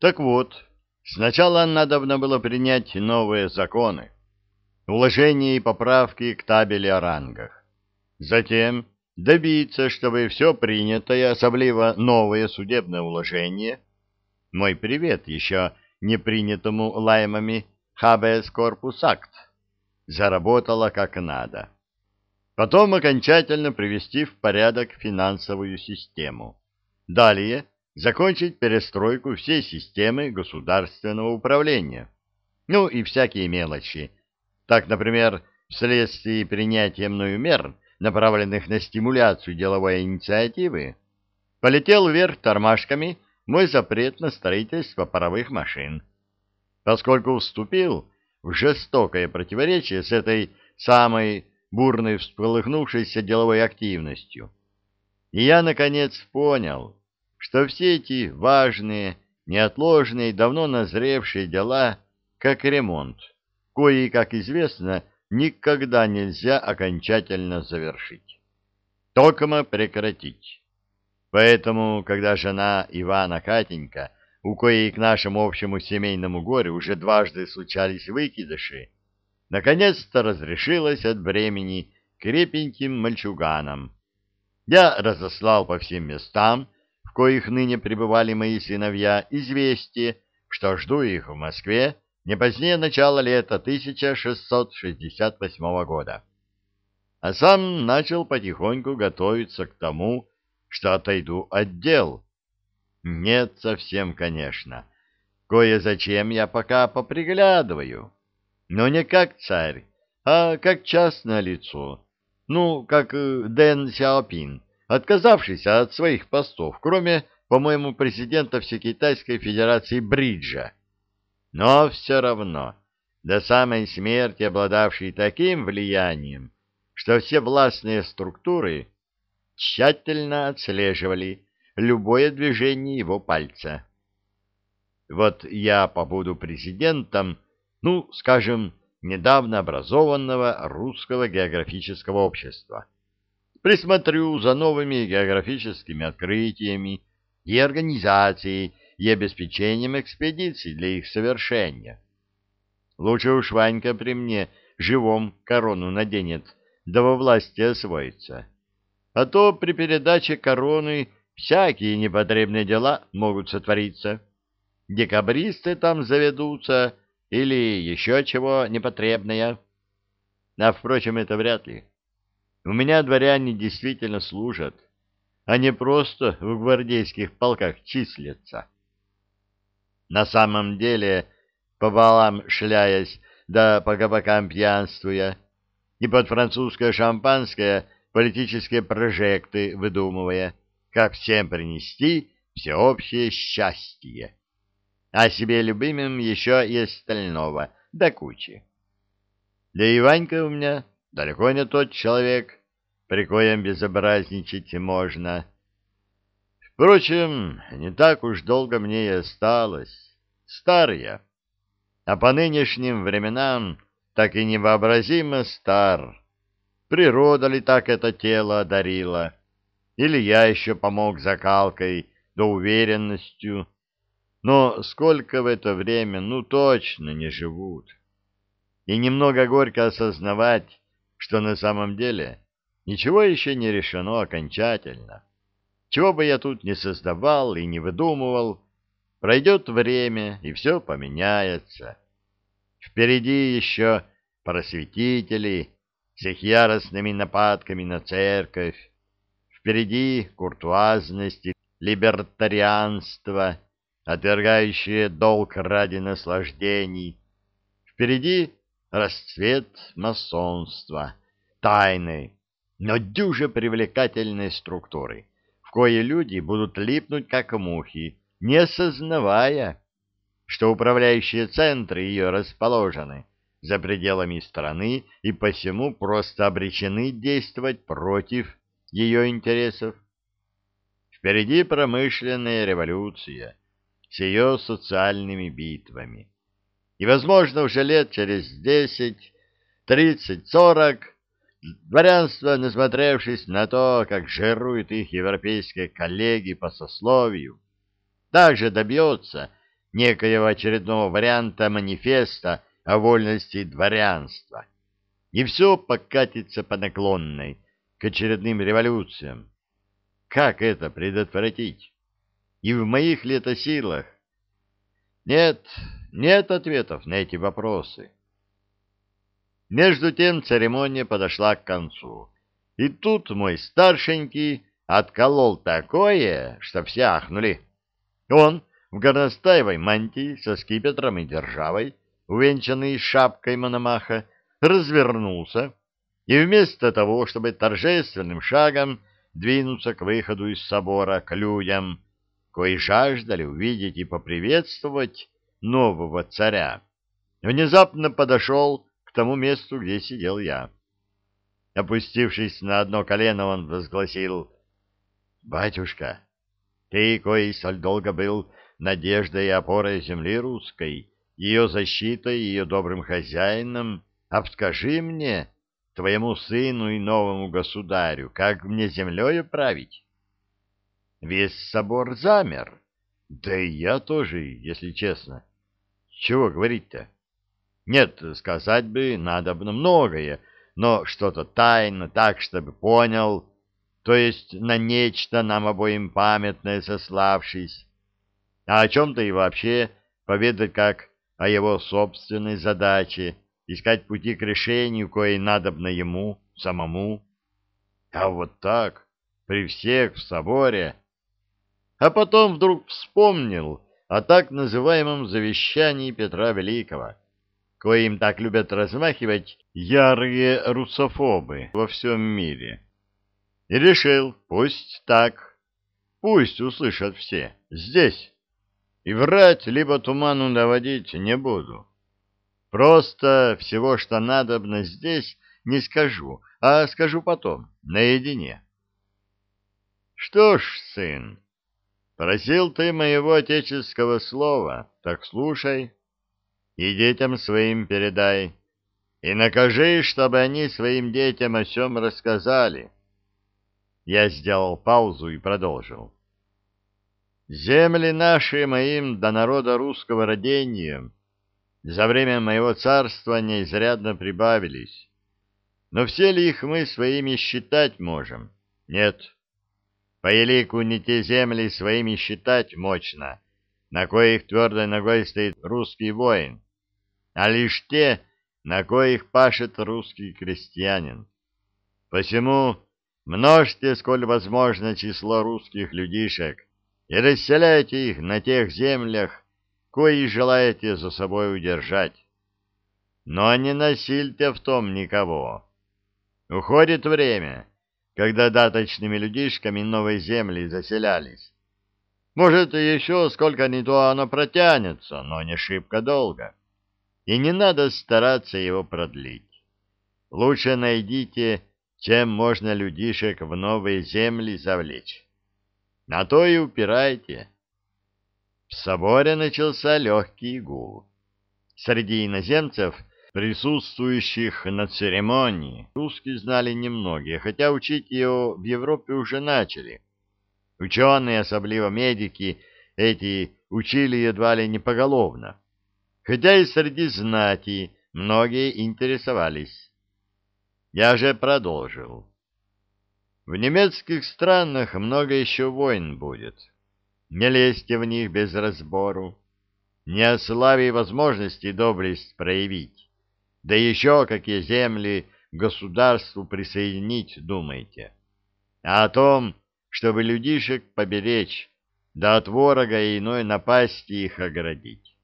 Так вот, сначала надо было принять новые законы, уложения и поправки к табели о рангах. Затем добиться, чтобы все принятое, особливо новое судебное уложение, мой привет еще не принятому лаймами Habeas Corpus Act, заработало как надо. Потом окончательно привести в порядок финансовую систему. Далее закончить перестройку всей системы государственного управления. Ну и всякие мелочи. Так, например, вследствие принятия мною мер, направленных на стимуляцию деловой инициативы, полетел вверх тормашками мой запрет на строительство паровых машин, поскольку вступил в жестокое противоречие с этой самой бурной всполыхнувшейся деловой активностью. И я, наконец, понял, что все эти важные, неотложные, давно назревшие дела, как ремонт, кои, как известно, никогда нельзя окончательно завершить. Токмо прекратить. Поэтому, когда жена Ивана Катенька, у коей к нашему общему семейному горю уже дважды случались выкидыши, наконец-то разрешилась от бремени крепеньким мальчуганам. Я разослал по всем местам, коих ныне пребывали мои сыновья, известие, что жду их в Москве не позднее начала лета 1668 года. А сам начал потихоньку готовиться к тому, что отойду от дел. Нет совсем, конечно. Кое-зачем я пока поприглядываю. Но не как царь, а как частное лицо. Ну, как э, Дэн Сяопин, отказавшийся от своих постов, кроме, по-моему, президента Всекитайской Федерации Бриджа. Но все равно, до самой смерти обладавший таким влиянием, что все властные структуры тщательно отслеживали любое движение его пальца. Вот я побуду президентом, ну, скажем, недавно образованного русского географического общества присмотрю за новыми географическими открытиями и организацией и обеспечением экспедиций для их совершения. Лучше уж Ванька при мне живом корону наденет, да во власти освоится. А то при передаче короны всякие непотребные дела могут сотвориться. Декабристы там заведутся или еще чего непотребное. А, впрочем, это вряд ли. У меня дворяне действительно служат, а не просто в гвардейских полках числятся. На самом деле, по балам шляясь, да по кабакам пьянствуя, и под французское шампанское политические прожекты выдумывая, как всем принести всеобщее счастье, а себе любимым еще и остального, до кучи. Да и Ванька у меня далеко не тот человек, при коем безобразничать можно. Впрочем, не так уж долго мне и осталось. Стар я, а по нынешним временам так и невообразимо стар. Природа ли так это тело одарила? Или я еще помог закалкой да уверенностью? Но сколько в это время, ну точно не живут. И немного горько осознавать, что на самом деле ничего еще не решено окончательно. Чего бы я тут не создавал и не выдумывал, пройдет время, и все поменяется. Впереди еще просветители с их яростными нападками на церковь, впереди куртуазность и либертарианство, отвергающие долг ради наслаждений, впереди расцвет масонства, тайной, но дюже привлекательной структуры, в кое люди будут липнуть как мухи, не осознавая, что управляющие центры ее расположены за пределами страны и посему просто обречены действовать против ее интересов. Впереди промышленная революция с ее социальными битвами и, возможно, уже лет через десять, тридцать, сорок дворянство, насмотревшись на то, как жируют их европейские коллеги по сословию, также добьется некоего очередного варианта манифеста о вольности дворянства. И все покатится по наклонной к очередным революциям. Как это предотвратить? И в моих ли это силах? Нет, нет ответов на эти вопросы. Между тем церемония подошла к концу. И тут мой старшенький отколол такое, что все ахнули. Он в горностаевой мантии со скипетром и державой, увенчанный шапкой мономаха, развернулся и вместо того, чтобы торжественным шагом двинуться к выходу из собора к людям, кои жаждали увидеть и поприветствовать нового царя, внезапно подошел к тому месту, где сидел я. Опустившись на одно колено, он возгласил, «Батюшка, ты, кой столь долго был надеждой и опорой земли русской, ее защитой и ее добрым хозяином, обскажи мне, твоему сыну и новому государю, как мне землею править?» Весь собор замер. Да и я тоже, если честно. Чего говорить-то? Нет, сказать бы надо бы многое, но что-то тайно, так, чтобы понял, то есть на нечто нам обоим памятное сославшись, а о чем-то и вообще поведать как о его собственной задаче, искать пути к решению, кое надобно ему самому. А вот так, при всех в соборе, а потом вдруг вспомнил о так называемом завещании Петра Великого, коим так любят размахивать ярые русофобы во всем мире. И решил, пусть так, пусть услышат все, здесь. И врать либо туману наводить не буду. Просто всего, что надобно здесь, не скажу, а скажу потом, наедине. Что ж, сын, просил ты моего отеческого слова, так слушай и детям своим передай, и накажи, чтобы они своим детям о сем рассказали. Я сделал паузу и продолжил. Земли наши моим до народа русского родения за время моего царствования изрядно прибавились. Но все ли их мы своими считать можем? Нет. По елику не те земли своими считать мощно, на коих твердой ногой стоит русский воин, а лишь те, на коих пашет русский крестьянин. Посему множьте, сколь возможно, число русских людишек и расселяйте их на тех землях, кои желаете за собой удержать. Но не насильте в том никого. Уходит время, когда даточными людишками новые земли заселялись. Может, еще сколько-ни то оно протянется, но не шибко долго и не надо стараться его продлить. Лучше найдите, чем можно людишек в новые земли завлечь. На то и упирайте. В соборе начался легкий гул. Среди иноземцев, присутствующих на церемонии, русские знали немногие, хотя учить ее в Европе уже начали. Ученые, особливо медики, эти учили едва ли не поголовно хотя и среди знати многие интересовались. Я же продолжил. В немецких странах много еще войн будет. Не лезьте в них без разбору. Не о славе и возможности доблесть проявить. Да еще какие земли государству присоединить думаете. А о том, чтобы людишек поберечь, да от ворога и иной напасти их оградить.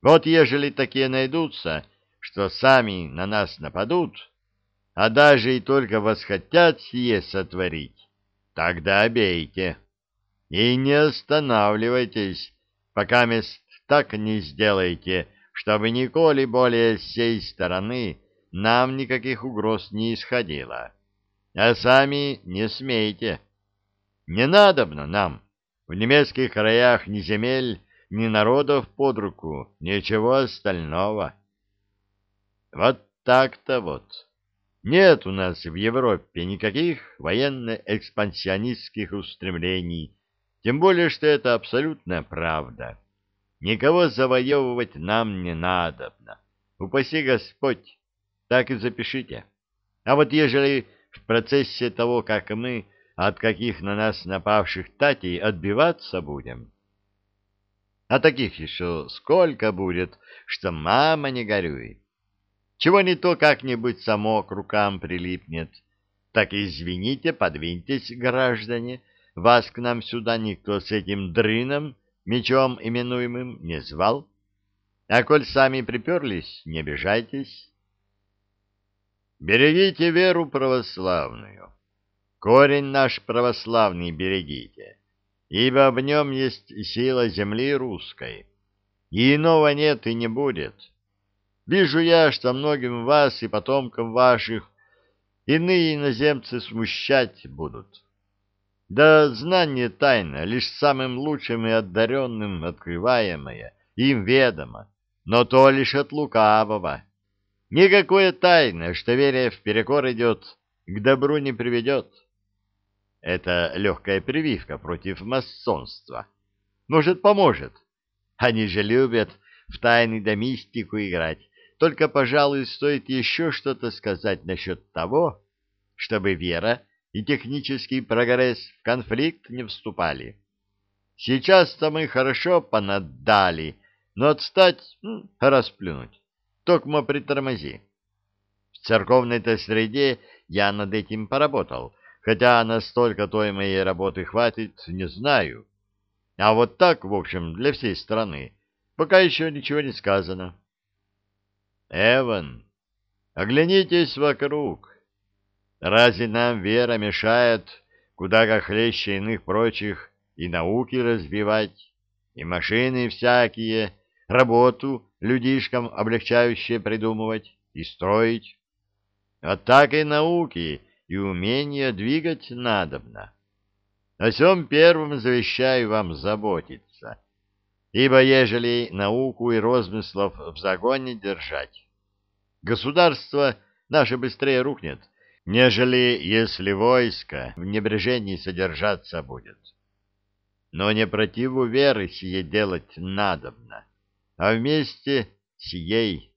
Вот ежели такие найдутся, что сами на нас нападут, а даже и только восхотят сие сотворить, тогда бейте. И не останавливайтесь, пока мест так не сделаете, чтобы николи более с сей стороны нам никаких угроз не исходило. А сами не смейте. Не надобно нам в немецких краях ни земель, ни народов под руку, ничего остального. Вот так-то вот. Нет у нас в Европе никаких военно-экспансионистских устремлений, тем более, что это абсолютная правда. Никого завоевывать нам не надобно. Упаси Господь, так и запишите. А вот ежели в процессе того, как мы от каких на нас напавших татей отбиваться будем, а таких еще сколько будет, что мама не горюй. Чего не то как-нибудь само к рукам прилипнет. Так извините, подвиньтесь, граждане, вас к нам сюда никто с этим дрыном, мечом именуемым, не звал. А коль сами приперлись, не обижайтесь. Берегите веру православную. Корень наш православный берегите ибо в нем есть сила земли русской, и иного нет и не будет. Вижу я, что многим вас и потомкам ваших иные иноземцы смущать будут. Да знание тайна, лишь самым лучшим и одаренным открываемое, им ведомо, но то лишь от лукавого. Никакое тайна, что веря в перекор идет, к добру не приведет. Это легкая прививка против масонства. Может, поможет. Они же любят в тайны да мистику играть. Только, пожалуй, стоит еще что-то сказать насчет того, чтобы вера и технический прогресс в конфликт не вступали. Сейчас-то мы хорошо понаддали, но отстать ну, — расплюнуть. Токмо притормози. В церковной-то среде я над этим поработал — Хотя настолько той моей работы хватит, не знаю. А вот так, в общем, для всей страны, пока еще ничего не сказано. Эван, оглянитесь вокруг. Разве нам вера мешает куда как хлеще иных прочих и науки развивать, и машины всякие, работу людишкам облегчающие придумывать и строить? А так и науки и умение двигать надобно. О сем первым завещаю вам заботиться, ибо ежели науку и розмыслов в загоне держать, государство наше быстрее рухнет, нежели если войско в небрежении содержаться будет. Но не противу веры сие делать надобно, а вместе сией